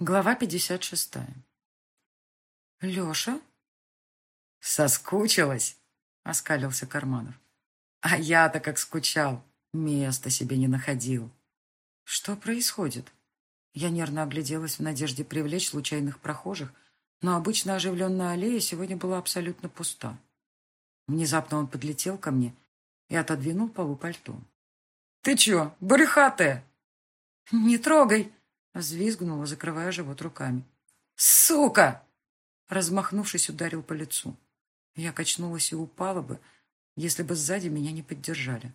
Глава 56. Леша? Соскучилась, оскалился Карманов. А я-то как скучал, места себе не находил. Что происходит? Я нервно огляделась в надежде привлечь случайных прохожих, но обычно оживленная аллея сегодня была абсолютно пуста. Внезапно он подлетел ко мне и отодвинул полу пальто. «Ты чё, брюхатая?» «Не трогай!» Взвизгнула, закрывая живот руками. «Сука!» Размахнувшись, ударил по лицу. Я качнулась и упала бы, если бы сзади меня не поддержали.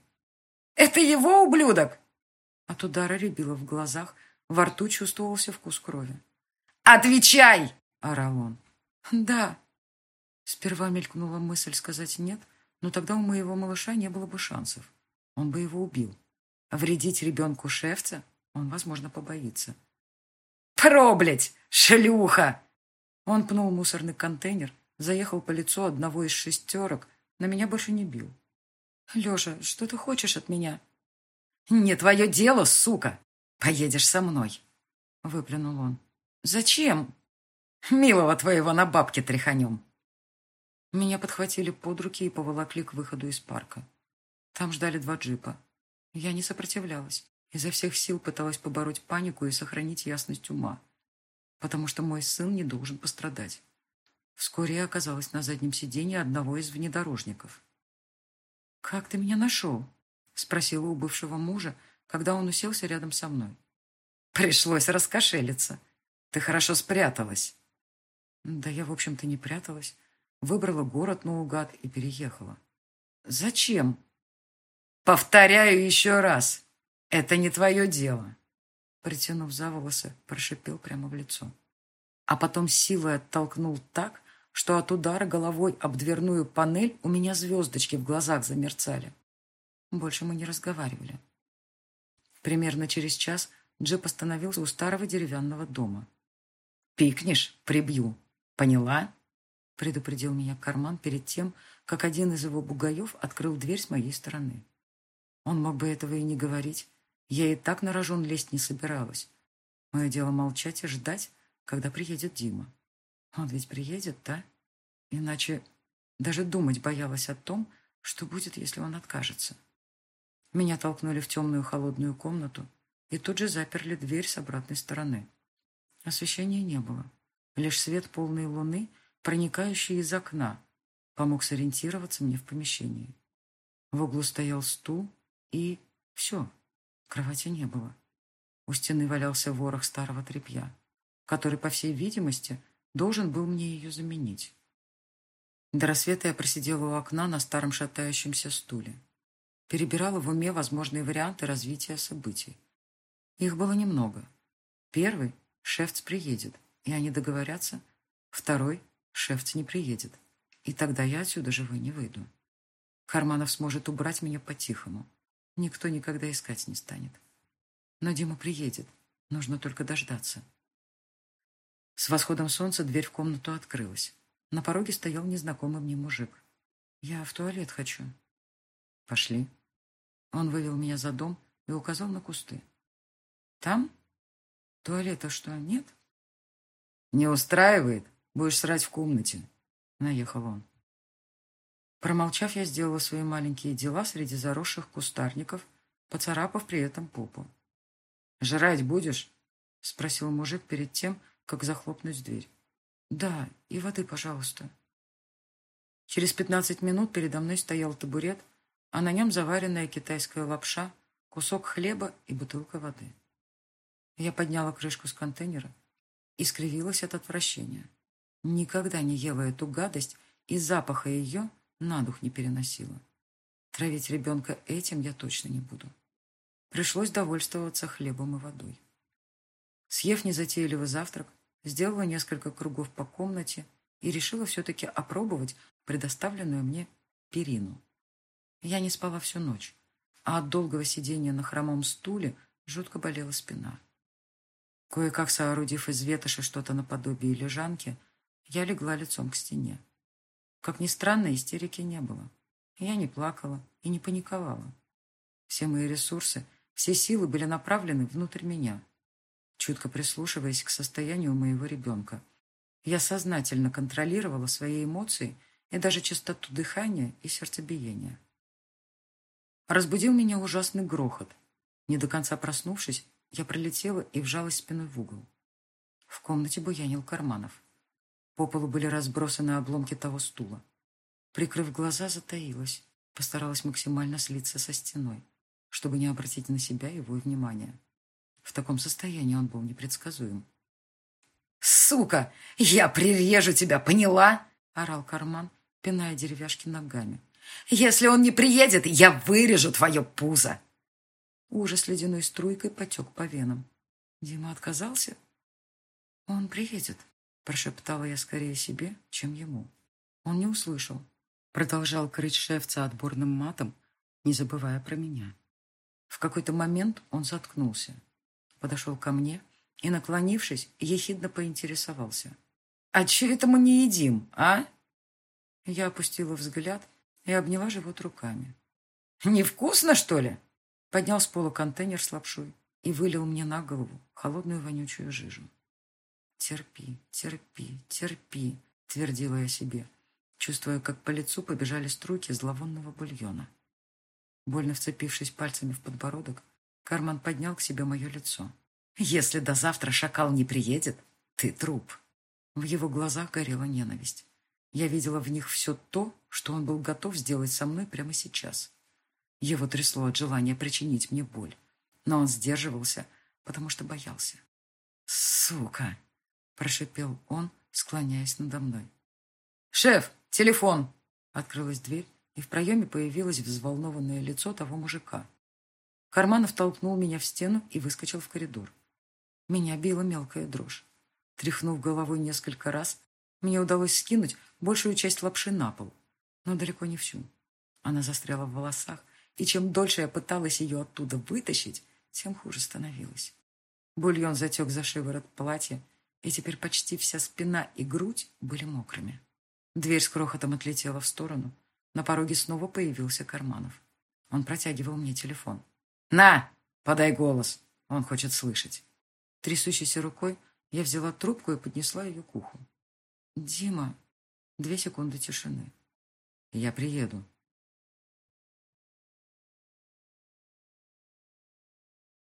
«Это его ублюдок!» От удара рябило в глазах, во рту чувствовался вкус крови. «Отвечай!» — орал он. «Да». Сперва мелькнула мысль сказать «нет», но тогда у моего малыша не было бы шансов. Он бы его убил. Вредить ребенку шефца он, возможно, побоится. «Проблять, шлюха!» Он пнул мусорный контейнер, заехал по лицу одного из шестерок, на меня больше не бил. «Леша, что ты хочешь от меня?» «Не твое дело, сука! Поедешь со мной!» Выплюнул он. «Зачем?» «Милого твоего на бабке тряханем!» Меня подхватили под руки и поволокли к выходу из парка. Там ждали два джипа. Я не сопротивлялась. Изо всех сил пыталась побороть панику и сохранить ясность ума, потому что мой сын не должен пострадать. Вскоре я оказалась на заднем сиденье одного из внедорожников. «Как ты меня нашел?» — спросила у бывшего мужа, когда он уселся рядом со мной. «Пришлось раскошелиться. Ты хорошо спряталась». Да я, в общем-то, не пряталась. Выбрала город наугад и переехала. «Зачем?» «Повторяю еще раз. «Это не твое дело!» Притянув за волосы, прошипел прямо в лицо. А потом силой оттолкнул так, что от удара головой об дверную панель у меня звездочки в глазах замерцали. Больше мы не разговаривали. Примерно через час джип остановился у старого деревянного дома. «Пикнешь — прибью. Поняла?» предупредил меня карман перед тем, как один из его бугаев открыл дверь с моей стороны. Он мог бы этого и не говорить, я и так на рожон лезть не собиралась. Мое дело молчать и ждать, когда приедет Дима. Он ведь приедет, да? Иначе даже думать боялась о том, что будет, если он откажется. Меня толкнули в темную холодную комнату и тут же заперли дверь с обратной стороны. Освещения не было. Лишь свет полной луны, проникающий из окна, помог сориентироваться мне в помещении. В углу стоял стул и все. Кровати не было. У стены валялся ворох старого тряпья, который, по всей видимости, должен был мне ее заменить. До рассвета я просидела у окна на старом шатающемся стуле. Перебирала в уме возможные варианты развития событий. Их было немного. Первый — шефц приедет, и они договорятся. Второй — шефц не приедет, и тогда я отсюда живой не выйду. Карманов сможет убрать меня по-тихому, никто никогда искать не станет. Но Дима приедет. Нужно только дождаться. С восходом солнца дверь в комнату открылась. На пороге стоял незнакомый мне мужик. «Я в туалет хочу». «Пошли». Он вывел меня за дом и указал на кусты. «Там? Туалета что, нет?» «Не устраивает? Будешь срать в комнате», — наехал он. Промолчав, я сделала свои маленькие дела среди заросших кустарников, поцарапав при этом попу. «Жрать будешь?» — спросил мужик перед тем, как захлопнуть дверь. «Да, и воды, пожалуйста». Через пятнадцать минут передо мной стоял табурет, а на нем заваренная китайская лапша, кусок хлеба и бутылка воды. Я подняла крышку с контейнера и скривилась от отвращения. Никогда не ела эту гадость, и запаха ее — на дух не переносила. Травить ребенка этим я точно не буду. Пришлось довольствоваться хлебом и водой. Съев незатейливый завтрак, сделала несколько кругов по комнате и решила все-таки опробовать предоставленную мне перину. Я не спала всю ночь, а от долгого сидения на хромом стуле жутко болела спина. Кое-как соорудив из ветоши что-то наподобие лежанки, я легла лицом к стене. Как ни странно, истерики не было. Я не плакала и не паниковала. Все мои ресурсы, все силы были направлены внутрь меня. чутко прислушиваясь к состоянию моего ребенка. Я сознательно контролировала свои эмоции и даже частоту дыхания и сердцебиения. Разбудил меня ужасный грохот. Не до конца проснувшись, я пролетела и вжалась спиной в угол. В комнате буянил карманов. По полу были разбросаны обломки того стула. Прикрыв глаза, затаилась. Постаралась максимально слиться со стеной, чтобы не обратить на себя его внимание. В таком состоянии он был непредсказуем. «Сука! Я прирежу тебя, поняла?» — орал карман, пиная деревяшки ногами. «Если он не приедет, я вырежу твое пузо!» Ужас ледяной струйкой потек по венам. Дима отказался? «Он приедет», — прошептала я скорее себе, чем ему. Он не услышал. Продолжал крыть шефца отборным матом, не забывая про меня. В какой-то момент он заткнулся. Подошел ко мне и, наклонившись, ехидно поинтересовался. «А че это мы не едим, а?» Я опустила взгляд и обняла живот руками. «Невкусно, что ли?» Поднял с пола контейнер с лапшой и вылил мне на голову холодную вонючую жижу. «Терпи, терпи, терпи», — твердила я себе, чувствуя, как по лицу побежали струйки зловонного бульона. Больно вцепившись пальцами в подбородок, Карман поднял к себе мое лицо. «Если до завтра шакал не приедет, ты труп». В его глазах горела ненависть. Я видела в них все то, что он был готов сделать со мной прямо сейчас. Его трясло от желания причинить мне боль. Но он сдерживался, потому что боялся. «Сука!» Прошипел он, склоняясь надо мной. «Шеф, телефон!» Открылась дверь, и в проеме появилось взволнованное лицо того мужика. Карманов толкнул меня в стену и выскочил в коридор. Меня била мелкая дрожь. Тряхнув головой несколько раз, мне удалось скинуть большую часть лапши на пол, но далеко не всю. Она застряла в волосах, и чем дольше я пыталась ее оттуда вытащить, тем хуже становилось. Бульон затек за шиворот платья, и теперь почти вся спина и грудь были мокрыми. Дверь с крохотом отлетела в сторону. На пороге снова появился Карманов. Он протягивал мне телефон. «На, подай голос. Он хочет слышать». Трясущейся рукой я взяла трубку и поднесла ее к уху. «Дима...» Две секунды тишины. «Я приеду»,